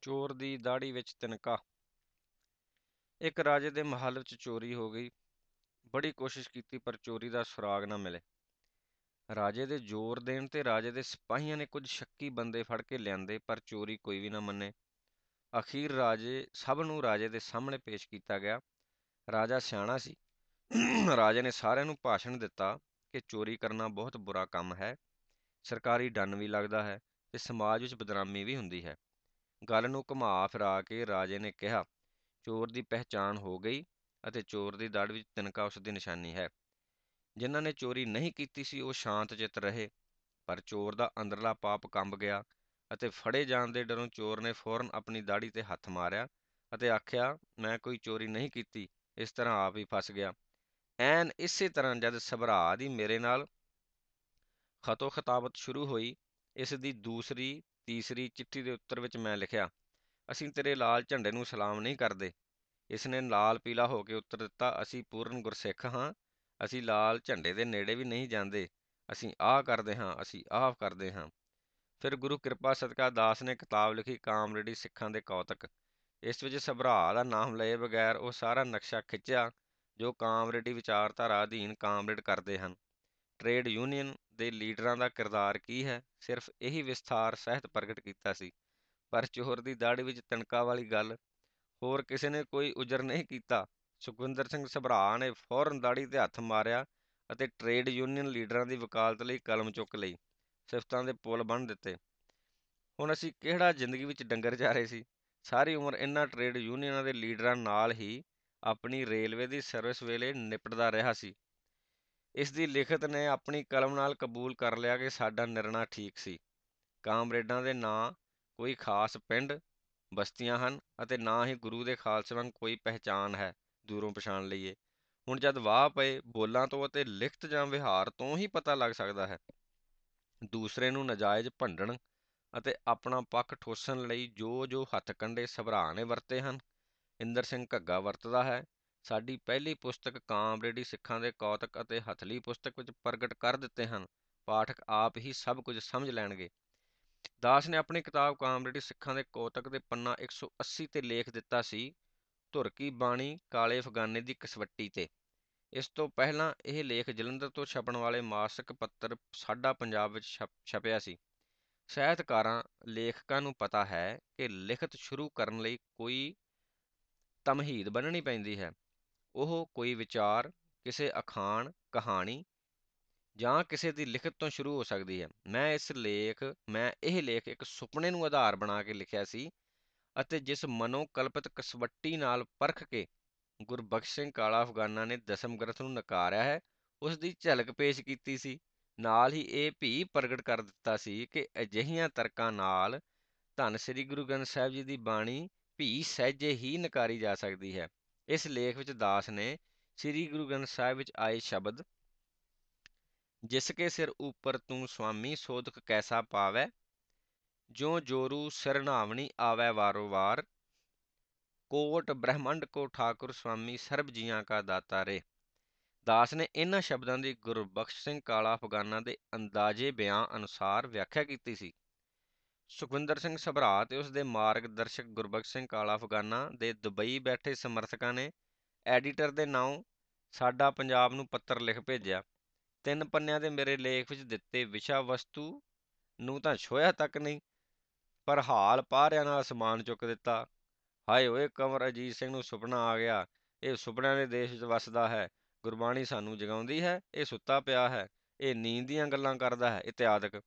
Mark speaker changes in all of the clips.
Speaker 1: ਚੋਰ ਦੀ ਦਾੜੀ ਵਿੱਚ ਤਿਨਕਾ। ਇੱਕ ਰਾਜੇ ਦੇ ਮਹੱਲ ਵਿੱਚ ਚੋਰੀ ਹੋ ਗਈ। ਬੜੀ ਕੋਸ਼ਿਸ਼ ਕੀਤੀ, ਪਰ ਚੋਰੀ ਦਾ ਸੁਰਾਗ ਨਾ ਮਿਲੇ। ਰਾਜੇ ਦੇ ਜ਼ੋਰ ਦੇਣ ਤੇ ਰਾਜੇ ਦੇ ਸਿਪਾਹੀਆਂ ਨੇ ਕੁਝ ਸ਼ੱਕੀ ਬੰਦੇ ਫੜ ਕੇ ਲਿਆਂਦੇ, ਪਰ ਚੋਰੀ ਕੋਈ ਵੀ ਨਾ ਮੰਨੇ। ਅਖੀਰ ਰਾਜੇ, ਸਭ ਨੂੰ ਰਾਜੇ ਦੇ ਸਾਹਮਣੇ ਪੇਸ਼ ਕੀਤਾ ਗਿਆ। ਰਾਜਾ ਸਿਆਣਾ ਸੀ। ਰਾਜੇ ਨੇ ਸਾਰਿਆਂ ਨੂੰ ਭਾਸ਼ਣ ਦਿੱਤਾ ਕਿ ਚੋਰੀ ਕਰਨਾ ਬਹੁਤ ਬੁਰਾ ਕੰਮ ਹੈ। ਸਰਕਾਰੀ ਡੰਨ ਵੀ ਲੱਗਦਾ ਹੈ ਤੇ ਸਮਾਜ ਵਿੱਚ ਬਦਨਾਮੀ ਵੀ ਹੁੰਦੀ ਹੈ। ਗੱਲ ਨੂੰ ਘੁਮਾ ਫਿਰਾ ਕੇ ਰਾਜੇ ਨੇ ਕਿਹਾ, ਚੋਰ ਦੀ ਪਹਿਚਾਣ ਹੋ ਗਈ ਅਤੇ ਚੋਰ ਦੀ ਦੜ ਵਿੱਚ ਤਿਨਕਾ ਉਸ ਦੀ ਨਿਸ਼ਾਨੀ ਹੈ। ਜਿਨ੍ਹਾਂ ਨੇ ਚੋਰੀ ਨਹੀਂ ਕੀਤੀ ਸੀ ਉਹ ਸ਼ਾਂਤ ਚਿੱਤ ਰਹੇ, ਪਰ ਚੋਰ ਦਾ ਅੰਦਰਲਾ ਪਾਪ ਕੰਬ ਗਿਆ ਅਤੇ ਫੜੇ ਜਾਣ ਦੇ ਡਰੋਂ ਚੋਰ ਨੇ ਫੌਰਨ ਆਪਣੀ ਦਾੜੀ ਤੇ ਹੱਥ ਮਾਰਿਆ ਅਤੇ ਆਖਿਆ, ਮੈਂ ਕੋਈ ਚੋਰੀ ਨਹੀਂ ਕੀਤੀ, ਇਸ ਤਰ੍ਹਾਂ ਆਪ ਹੀ ਫਸ ਗਿਆ। ਐਨ ਇਸੇ ਤਰ੍ਹਾਂ ਜਦ ਸਭਰਾ ਦੀ ਮੇਰੇ ਨਾਲ ਖਤੋ ਖਤਾਬਤ ਸ਼ੁਰੂ ਹੋਈ ਇਸ ਦੀ ਦੂਸਰੀ, ਤੀਸਰੀ ਚਿੱਠੀ ਦੇ ਉੱਤਰ ਵਿੱਚ ਮੈਂ ਲਿਖਿਆ, ਅਸੀਂ ਤੇਰੇ ਲਾਲ ਝੰਡੇ ਨੂੰ ਸਲਾਮ ਨਹੀਂ ਕਰਦੇ। ਇਸ ਨੇ ਲਾਲ ਪੀਲਾ ਹੋ ਕੇ ਉੱਤਰ ਦਿੱਤਾ, ਅਸੀਂ ਪੂਰਨ ਗੁਰਸਿੱਖ ਹਾਂ। ਅਸੀਂ ਲਾਲ ਝੰਡੇ ਦੇ ਨੇੜੇ ਵੀ ਨਹੀਂ ਜਾਂਦੇ। ਅਸੀਂ ਆਹ ਕਰਦੇ ਹਾਂ, ਅਸੀਂ ਆਹ ਕਰਦੇ ਹਾਂ। ਫਿਰ ਗੁਰੂ ਕਿਰਪਾ ਸਦਕਾ ਦਾਸ ਨੇ ਕਿਤਾਬ ਲਿਖੀ ਕਾਮਰੇਡੀ ਸਿੱਖਾਂ ਦੇ ਕੌਤਕ। ਇਸ ਵਿੱਚ ਸਭਰਾ ਦਾ ਨਾਮ ਲਏ ਬਗੈਰ ਉਹ ਸਾਰਾ ਨਕਸ਼ਾ ਖਿੱਚਿਆ, ਜੋ ਕਾਮਰੇਡੀ ਵਿਚਾਰਧਾਰਾ ਅਧੀਨ ਕਾਮਰੇਡ ਕਰਦੇ ਹਨ। ਟ੍ਰੇਡ ਯੂਨੀਅਨ ਦੇ ਲੀਡਰਾਂ ਦਾ ਕਿਰਦਾਰ ਕੀ ਹੈ? ਸਿਰਫ ਇਹੀ ਵਿਸਥਾਰ ਸਹਿਤ ਪ੍ਰਗਟ ਕੀਤਾ ਸੀ। ਪਰ ਚੋਰ ਦੀ ਦਾੜੀ ਵਿੱਚ ਤਣਕਾ ਵਾਲੀ ਗੱਲ, ਹੋਰ ਕਿਸੇ ਨੇ ਕੋਈ ਉਜਰ ਨਹੀਂ ਕੀਤਾ। ਸੁਖਵਿੰਦਰ ਸਿੰਘ ਸਭਰਾ ਨੇ ਫੌਰਨ ਦਾੜੀ ਤੇ ਹੱਥ ਮਾਰਿਆ ਅਤੇ ਟ੍ਰੇਡ ਯੂਨੀਅਨ ਲੀਡਰਾਂ ਦੀ ਵਕਾਲਤ ਲਈ ਕਲਮ ਚੁੱਕ ਲਈ, ਸਿਫਤਾਂ ਦੇ ਪੁਲ ਬੰਨ ਦਿੱਤੇ। ਹੁਣ ਅਸੀਂ ਕਿਹੜਾ ਜ਼ਿੰਦਗੀ ਵਿੱਚ ਡੰਗਰ ਜਾ ਰਹੇ ਸੀ? ਸਾਰੀ ਉਮਰ ਇਨ੍ਹਾਂ ਟ੍ਰੇਡ ਯੂਨੀਅਨਾਂ ਦੇ ਲੀਡਰਾਂ ਨਾਲ ਹੀ ਆਪਣੀ ਰੇਲਵੇ ਦੀ ਸਰਵਿਸ ਵੇਲੇ ਨਿਪਟਦਾ ਰਿਹਾ ਸੀ। ਇਸ ਦੀ ਲਿਖਤ ਨੇ ਆਪਣੀ ਕਲਮ ਨਾਲ ਕਬੂਲ ਕਰ ਲਿਆ ਕਿ ਸਾਡਾ ਨਿਰਣਾ ਠੀਕ ਸੀ। ਕਾਮਰੇਡਾਂ ਦੇ ਨਾਂ ਕੋਈ ਖਾਸ ਪਿੰਡ, ਬਸਤੀਆਂ ਹਨ ਅਤੇ ਨਾ ਹੀ ਗੁਰੂ ਦੇ ਖਾਲਸੇ ਵਾਂਗ ਕੋਈ ਪਹਿਚਾਨ ਹੈ ਦੂਰੋਂ ਪਛਾਣ ਲਈਏ। ਹੁਣ ਜਦ ਵਾਹ ਪਏ ਬੋਲਾਂ ਤੋਂ ਅਤੇ ਲਿਖਤ ਜਾਂ ਵਿਹਾਰ ਤੋਂ ਹੀ ਪਤਾ ਲੱਗ ਸਕਦਾ ਹੈ। ਦੂਸਰੇ ਨੂੰ ਨਜਾਇਜ਼ ਭੰਡਣ ਅਤੇ ਆਪਣਾ ਪੱਖ ਠੋਸਣ ਲਈ ਜੋ ਜੋ ਹੱਥ ਕੰਡੇ ਸਭਰਾ ਨੇ ਵਰਤੇ ਹਨ। ਇੰਦਰ ਸਿੰਘ ਘੱਗਾ ਵਰਤਦਾ ਹੈ। ਸਾਡੀ ਪਹਿਲੀ ਪੁਸਤਕ ਕਾਮਰੇਡੀ ਸਿੱਖਾਂ ਦੇ ਕੌਤਕ ਅਤੇ ਹਥਲੀ ਪੁਸਤਕ ਵਿੱਚ ਪ੍ਰਗਟ ਕਰ ਦਿੱਤੇ ਹਨ। ਪਾਠਕ ਆਪ ਹੀ ਸਭ ਕੁਝ ਸਮਝ ਲੈਣਗੇ। ਦਾਸ ਨੇ ਆਪਣੀ ਕਿਤਾਬ ਕਾਮਰੇਡੀ ਸਿੱਖਾਂ ਦੇ ਕੌਤਕ ਦੇ ਪੰਨਾ 180 ਤੇ ਲੇਖ ਦਿੱਤਾ ਸੀ, ਧੁਰਕੀ ਬਾਣੀ ਕਾਲੇ ਫਗਾਨੇ ਦੀ ਕਸਵੱਟੀ ਤੇ। ਇਸ ਤੋਂ ਪਹਿਲਾਂ ਇਹ ਲੇਖ ਜਲੰਧਰ ਤੋਂ ਛਪਣ ਵਾਲੇ ਮਾਸਿਕ ਪੱਤਰ ਸਾਡਾ ਪੰਜਾਬ ਵਿੱਚ ਛਪਿਆ ਸੀ। ਸਾਹਿਤਕਾਰਾਂ, ਲੇਖਕਾਂ ਨੂੰ ਪਤਾ ਹੈ ਕਿ ਲਿਖਤ ਸ਼ੁਰੂ ਕਰਨ ਲਈ ਕੋਈ ਤਮਹੀਦ ਬੰਨਣੀ ਪੈਂਦੀ ਹੈ। ਉਹ ਕੋਈ ਵਿਚਾਰ, ਕਿਸੇ ਅਖਾਣ, ਕਹਾਣੀ ਜਾਂ ਕਿਸੇ ਦੀ ਲਿਖਤ ਤੋਂ ਸ਼ੁਰੂ ਹੋ ਸਕਦੀ ਹੈ। ਮੈਂ ਇਸ ਲੇਖ, ਮੈਂ ਇਹ ਲੇਖ ਇੱਕ ਸੁਪਨੇ ਨੂੰ ਆਧਾਰ ਬਣਾ ਕੇ ਲਿਖਿਆ ਸੀ ਅਤੇ ਜਿਸ ਮਨੋਕਲਪਿਤ ਕਸਵੱਟੀ ਨਾਲ ਪਰਖ ਕੇ ਗੁਰਬਖਸ਼ ਸਿੰਘ ਕਾਲਾ ਅਫਗਾਨਾ ਨੇ ਦਸਮ ਗ੍ਰੰਥ ਨੂੰ ਨਕਾਰਿਆ ਹੈ ਉਸ ਦੀ ਝਲਕ ਪੇਸ਼ ਕੀਤੀ ਸੀ। ਨਾਲ ਹੀ ਇਹ ਵੀ ਪ੍ਰਗਟ ਕਰ ਦਿੱਤਾ ਸੀ ਕਿ ਅਜਿਹੀਆਂ ਤਰਕਾਂ ਨਾਲ ਧੰਨ ਸ੍ਰੀ ਗੁਰੂ ਗ੍ਰੰਥ ਸਾਹਿਬ ਜੀ ਦੀ ਬਾਣੀ ਵੀ ਸਹਿਜੇ ਹੀ ਨਕਾਰੀ ਜਾ ਸਕਦੀ ਹੈ। ਇਸ ਲੇਖ ਵਿੱਚ ਦਾਸ ਨੇ ਸ੍ਰੀ ਗੁਰੂ ਗ੍ਰੰਥ ਸਾਹਿਬ ਵਿੱਚ ਆਏ ਸ਼ਬਦ, ਜਿਸ ਕੇ ਸਿਰ ਉੱਪਰ ਤੂੰ ਸੁਆਮੀ ਸੋਧਕ ਕੈਸਾ ਪਾਵੈ ਜੋ ਜੋਰੂ ਸਰਨਾਵਣੀ ਆਵੈ ਵਾਰੋ ਵਾਰ, ਕੋਟ ਬ੍ਰਹਮੰਡ ਕੋ ਠਾਕੁਰ ਸੁਆਮੀ ਸਰਬ ਜੀਆਂ ਕਾ ਦਾਤਾ ਰੇ। ਦਾਸ ਨੇ ਇਹਨਾਂ ਸ਼ਬਦਾਂ ਦੀ ਗੁਰਬਖਸ਼ ਸਿੰਘ ਕਾਲਾ ਅਫਗਾਨਾ ਦੇ ਅੰਦਾਜ਼ੇ ਬਿਆਨ ਅਨੁਸਾਰ ਵਿਆਖਿਆ ਕੀਤੀ ਸੀ। ਸੁਖਵਿੰਦਰ ਸਿੰਘ ਸਭਰਾ ਤੇ ਉਸ ਦੇ ਮਾਰਗਦਰਸ਼ਕ ਗੁਰਬਖਸ਼ ਸਿੰਘ ਕਾਲਾ ਅਫਗਾਨਾ ਦੇ ਦੁਬਈ ਬੈਠੇ ਸਮਰਥਕਾਂ ਨੇ ਐਡੀਟਰ ਦੇ ਨਾਂ ਸਾਡਾ ਪੰਜਾਬ ਨੂੰ ਪੱਤਰ ਲਿਖ ਭੇਜਿਆ। ਤਿੰਨ ਪੰਨਿਆਂ ਦੇ ਮੇਰੇ ਲੇਖ ਵਿੱਚ ਦਿੱਤੇ ਵਿਸ਼ਾ ਵਸਤੂ ਨੂੰ ਤਾਂ ਛੋਇਆ ਤੱਕ ਨਹੀਂ, ਪਰ ਹਾਲ ਪਾਰਿਆਂ ਨਾਲ ਅਸਮਾਨ ਚੁੱਕ ਦਿੱਤਾ। ਹਾਏ ਓਏ ਕਮਰ ਅਜੀਤ ਸਿੰਘ ਨੂੰ ਸੁਪਨਾ ਆ ਗਿਆ। ਇਹ ਸੁਪਨਿਆਂ ਦੇ ਦੇਸ਼ ਵਿੱਚ ਵਸਦਾ ਹੈ। ਗੁਰਬਾਣੀ ਸਾਨੂੰ ਜਗਾਉਂਦੀ ਹੈ, ਇਹ ਸੁੱਤਾ ਪਿਆ ਹੈ। ਇਹ ਨੀਂਦ ਦੀਆਂ ਗੱਲਾਂ ਕਰਦਾ ਹੈ ਇਤਿਆਦਕ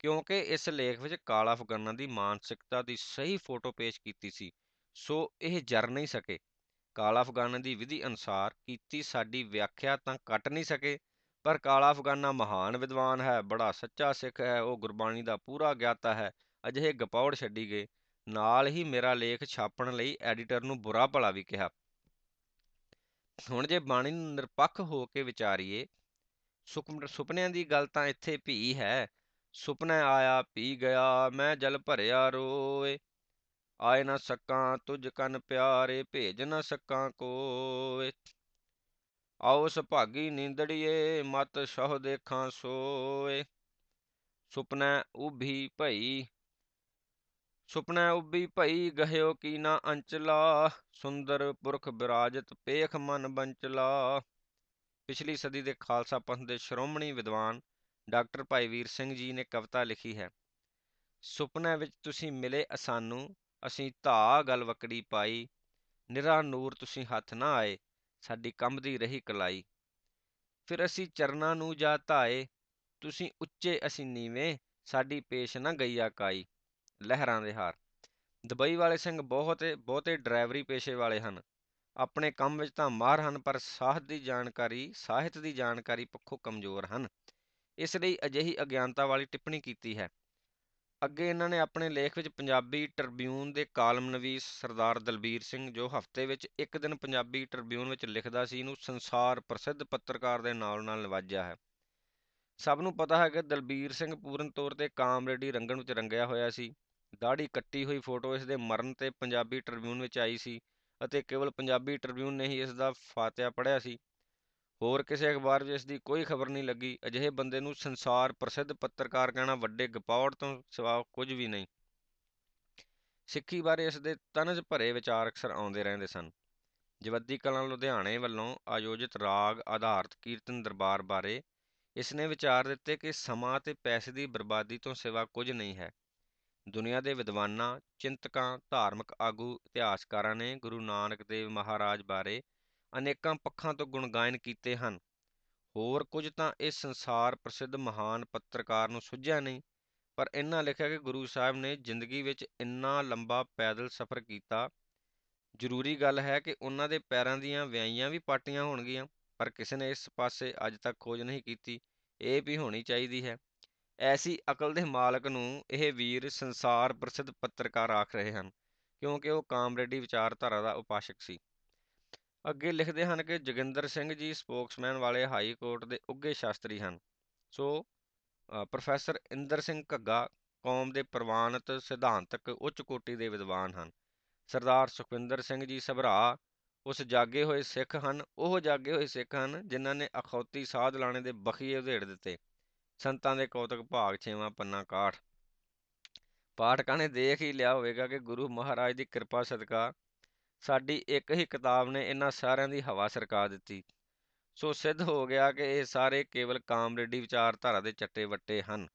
Speaker 1: ਕਿਉਂਕਿ ਇਸ ਲੇਖ ਵਿੱਚ ਕਾਲਾ ਅਫਗਾਨਾਂ ਦੀ ਮਾਨਸਿਕਤਾ ਦੀ ਸਹੀ ਫੋਟੋ ਪੇਸ਼ ਕੀਤੀ ਸੀ, ਸੋ ਇਹ ਜਰ ਨਹੀਂ ਸਕੇ। ਕਾਲਾ ਅਫਗਾਨਾਂ ਦੀ ਵਿਧੀ ਅਨੁਸਾਰ ਕੀਤੀ ਸਾਡੀ ਵਿਆਖਿਆ ਤਾਂ ਕੱਟ ਨਹੀਂ ਸਕੇ, ਪਰ ਕਾਲਾ ਅਫਗਾਨਾ ਮਹਾਨ ਵਿਦਵਾਨ ਹੈ, ਬੜਾ ਸੱਚਾ ਸਿੱਖ ਹੈ, ਉਹ ਗੁਰਬਾਣੀ ਦਾ ਪੂਰਾ ਗਿਆਤਾ ਹੈ, ਅਜਿਹੇ ਗਪੌੜ ਛੱਡੀ ਗਏ। ਨਾਲ ਹੀ ਮੇਰਾ ਲੇਖ ਛਾਪਣ ਲਈ ਐਡੀਟਰ ਨੂੰ ਬੁਰਾ ਭਲਾ ਵੀ ਕਿਹਾ। ਹੁਣ ਜੇ ਬਾਣੀ ਨੂੰ ਨਿਰਪੱਖ ਹੋ ਕੇ ਵਿਚਾਰੀਏ ਸੁਪਨਿਆਂ ਦੀ ਗੱਲ ਤਾਂ ਇੱਥੇ ਭੀ ਹੈ ਸੁਪਨਾ ਆਇਆ, ਪੀ ਗਿਆ, ਮੈਂ ਜਲ ਭਰਿਆ ਰੋਏ। ਆਏ ਨਾ ਸਕਾਂ ਤੁਝ ਕਨ ਪਿਆਰੇ, ਭੇਜ ਨਾ ਸਕਾਂ ਕੋਏ। ਆਓ ਸੁਭਾਗੀ ਨੀਂਦੜੀਏ, ਮਤ ਸਹੁ ਦੇਖਾਂ ਸੋਏ। ਸੁਪਨਾ ਉਭੀ ਭਈ, ਸੁਪਨੈ ਉਭੀ ਭਈ, ਗਹਿਓ ਕੀ ਨਾ ਅੰਚਲਾ। ਸੁੰਦਰ ਪੁਰਖ ਬਿਰਾਜਤ, ਪੇਖ ਮਨ ਬੰਚਲਾ। ਪਿਛਲੀ ਸਦੀ ਦੇ ਖਾਲਸਾ ਪੰਥ ਦੇ ਸ਼੍ਰੋਮਣੀ ਵਿਦਵਾਨ ਡਾਕਟਰ ਭਾਈ ਵੀਰ ਸਿੰਘ ਜੀ ਨੇ ਕਵਿਤਾ ਲਿਖੀ ਹੈ, ਸੁਪਨੇ ਵਿੱਚ ਤੁਸੀਂ ਮਿਲੇ ਅਸਾਨੂੰ, ਅਸੀਂ ਧਾ ਗਲ ਪਾਈ, ਨਿਰਾ ਨੂਰ ਤੁਸੀਂ ਹੱਥ ਨਾ ਆਏ, ਸਾਡੀ ਕੰਬਦੀ ਰਹੀ ਕਲਾਈ। ਫਿਰ ਅਸੀਂ ਚਰਨਾਂ ਨੂੰ ਜਾ ਧਾਏ, ਤੁਸੀਂ ਉੱਚੇ ਅਸੀਂ ਨੀਵੇਂ, ਸਾਡੀ ਪੇਸ਼ ਨਾ ਗਈਆ ਕਾਈ। ਲਹਿਰਾਂ ਦੇ ਹਾਰ, ਦੁਬਈ ਵਾਲੇ ਸਿੰਘ ਬਹੁਤ ਬਹੁਤੇ ਡਰਾਈਵਰੀ ਪੇਸ਼ੇ ਵਾਲੇ ਹਨ। ਆਪਣੇ ਕੰਮ ਵਿੱਚ ਤਾਂ ਮਾਹਰ ਹਨ, ਪਰ ਸਾਹਿਤ ਦੀ ਜਾਣਕਾਰੀ, ਸਾਹਿਤ ਦੀ ਜਾਣਕਾਰੀ ਪੱਖੋਂ ਕਮਜ਼ੋਰ ਹਨ। ਇਸ ਲਈ ਅਜਿਹੀ ਅਗਿਆਨਤਾ ਵਾਲੀ ਟਿੱਪਣੀ ਕੀਤੀ ਹੈ। ਅੱਗੇ ਇਹਨਾਂ ਨੇ ਆਪਣੇ ਲੇਖ ਵਿੱਚ ਪੰਜਾਬੀ ਟ੍ਰਿਬਿਊਨ ਦੇ ਕਾਲਮ ਨਵੀਸ ਸਰਦਾਰ ਦਲਬੀਰ ਸਿੰਘ, ਜੋ ਹਫ਼ਤੇ ਵਿੱਚ ਇੱਕ ਦਿਨ ਪੰਜਾਬੀ ਟ੍ਰਿਬਿਊਨ ਵਿੱਚ ਲਿਖਦਾ ਸੀ ਨੂੰ ਸੰਸਾਰ ਪ੍ਰਸਿੱਧ ਪੱਤਰਕਾਰ ਦੇ ਨਾਲ ਨਾਲ ਨਿਵਾਜਿਆ ਹੈ। ਸਭ ਨੂੰ ਪਤਾ ਹੈ ਕਿ ਦਲਬੀਰ ਸਿੰਘ ਪੂਰਨ ਤੌਰ ਤੇ ਕਾਮਰੇਡੀ ਰੰਗਣ ਵਿੱਚ ਰੰਗਿਆ ਹੋਇਆ ਸੀ। ਦਾੜੀ ਕੱਟੀ ਹੋਈ ਫੋਟੋ ਇਸ ਦੇ ਮਰਨ ਤੇ ਪੰਜਾਬੀ ਟ੍ਰਿਬਿਊਨ ਵਿੱਚ ਆਈ ਸੀ ਅਤੇ ਕੇਵਲ ਪੰਜਾਬੀ ਟ੍ਰਿਬਿਊਨ ਨੇ ਹੀ ਇਸ ਦਾ ਫਾਤਿਹਾ ਪੜ੍ਹਿਆ ਸੀ। ਹੋਰ ਕਿਸੇ ਅਖਬਾਰ ਵਿੱਚ ਇਸ ਦੀ ਕੋਈ ਖਬਰ ਨਹੀਂ ਲੱਗੀ। ਅਜਿਹੇ ਬੰਦੇ ਨੂੰ ਸੰਸਾਰ ਪ੍ਰਸਿੱਧ ਪੱਤਰਕਾਰ ਕਹਿਣਾ ਵੱਡੇ ਗਪੌੜ ਤੋਂ ਸਿਵਾ ਕੁਝ ਵੀ ਨਹੀਂ। ਸਿੱਖੀ ਬਾਰੇ ਇਸ ਦੇ ਤਨਜ ਭਰੇ ਵਿਚਾਰ ਅਕਸਰ ਆਉਂਦੇ ਰਹਿੰਦੇ ਸਨ। ਜਵੱਦੀ ਕਲਾਂ ਲੁਧਿਆਣੇ ਵੱਲੋਂ ਆਯੋਜਿਤ ਰਾਗ ਆਧਾਰਿਤ ਕੀਰਤਨ ਦਰਬਾਰ ਬਾਰੇ ਇਸ ਨੇ ਵਿਚਾਰ ਦਿੱਤੇ ਕਿ ਸਮਾਂ ਤੇ ਪੈਸੇ ਦੀ ਬਰਬਾਦੀ ਤੋਂ ਸਿਵਾ ਕੁਝ ਨਹੀਂ ਹੈ। ਦੁਨੀਆ ਦੇ ਵਿਦਵਾਨਾਂ, ਚਿੰਤਕਾਂ, ਧਾਰਮਿਕ ਆਗੂ, ਇਤਿਹਾਸਕਾਰਾਂ ਨੇ ਗੁਰੂ ਨਾਨਕ ਦੇਵ ਮਹਾਰਾਜ ਬਾਰੇ ਅਨੇਕਾਂ ਪੱਖਾਂ ਤੋਂ ਗੁਣਗਾਇਨ ਕੀਤੇ ਹਨ। ਹੋਰ ਕੁਝ ਤਾਂ ਇਸ ਸੰਸਾਰ ਪ੍ਰਸਿੱਧ ਮਹਾਨ ਪੱਤਰਕਾਰ ਨੂੰ ਸੁਝਿਆ ਨਹੀਂ, ਪਰ ਇਹਨਾਂ ਲਿਖਿਆ ਕਿ ਗੁਰੂ ਸਾਹਿਬ ਨੇ ਜ਼ਿੰਦਗੀ ਵਿੱਚ ਇੰਨਾ ਲੰਬਾ ਪੈਦਲ ਸਫ਼ਰ ਕੀਤਾ। ਜ਼ਰੂਰੀ ਗੱਲ ਹੈ ਕਿ ਉਹਨਾਂ ਦੇ ਪੈਰਾਂ ਦੀਆਂ ਵਿਆਈਆਂ ਵੀ ਪਾਟੀਆਂ ਹੋਣਗੀਆਂ, ਪਰ ਕਿਸੇ ਨੇ ਇਸ ਪਾਸੇ ਅੱਜ ਤੱਕ ਖੋਜ ਨਹੀਂ ਕੀਤੀ। ਇਹ ਵੀ ਹੋਣੀ ਚਾਹੀਦੀ ਹੈ। ਐਸੀ ਅਕਲ ਦੇ ਮਾਲਕ ਨੂੰ ਇਹ ਵੀਰ ਸੰਸਾਰ ਪ੍ਰਸਿੱਧ ਪੱਤਰਕਾਰ ਆਖ ਰਹੇ ਹਨ, ਕਿਉਂਕਿ ਉਹ ਕਾਮਰੇਡੀ ਵਿਚਾਰਧਾਰਾ ਦਾ ਉਪਾਸ਼ਕ ਸੀ। ਅੱਗੇ ਲਿਖਦੇ ਹਨ ਕਿ ਜੋਗਿੰਦਰ ਸਿੰਘ ਜੀ ਸਪੋਕਸਮੈਨ ਵਾਲੇ ਹਾਈ ਕੋਰਟ ਦੇ ਉੱਘੇ ਸ਼ਾਸਤਰੀ ਹਨ। ਸੋ ਪ੍ਰੋਫੈਸਰ ਇੰਦਰ ਸਿੰਘ ਘੱਗਾ ਕੌਮ ਦੇ ਪ੍ਰਵਾਨਿਤ ਸਿਧਾਂਤਕ ਉੱਚ ਕੋਟੀ ਦੇ ਵਿਦਵਾਨ ਹਨ। ਸਰਦਾਰ ਸੁਖਵਿੰਦਰ ਸਿੰਘ ਜੀ ਸਭਰਾ ਉਸ ਜਾਗੇ ਹੋਏ ਸਿੱਖ ਹਨ, ਉਹ ਜਾਗੇ ਹੋਏ ਸਿੱਖ ਹਨ ਜਿਨ੍ਹਾਂ ਨੇ ਅਖੌਤੀ ਸਾਧ ਲਾਣੇ ਦੇ ਬਖੀਏ ਉਧੇੜ ਦਿੱਤੇ। ਸੰਤਾਂ ਦੇ ਕੌਤਕ ਭਾਗ 6ਵਾਂ ਪੰਨਾ 61 ਪਾਠਕਾਂ ਨੇ ਦੇਖ ਹੀ ਲਿਆ ਹੋਵੇਗਾ ਕਿ ਗੁਰੂ ਮਹਾਰਾਜ ਦੀ ਕਿਰਪਾ ਸਦਕਾ ਸਾਡੀ ਇੱਕ ਹੀ ਕਿਤਾਬ ਨੇ ਇਹਨਾਂ ਸਾਰਿਆਂ ਦੀ ਹਵਾ ਸਰਕਾ ਦਿੱਤੀ। ਸੋ ਸਿੱਧ ਹੋ ਗਿਆ ਕਿ ਇਹ ਸਾਰੇ ਕੇਵਲ ਕਾਮਰੇਡੀ ਵਿਚਾਰਧਾਰਾ ਦੇ ਚੱਟੇ ਵੱਟੇ ਹਨ।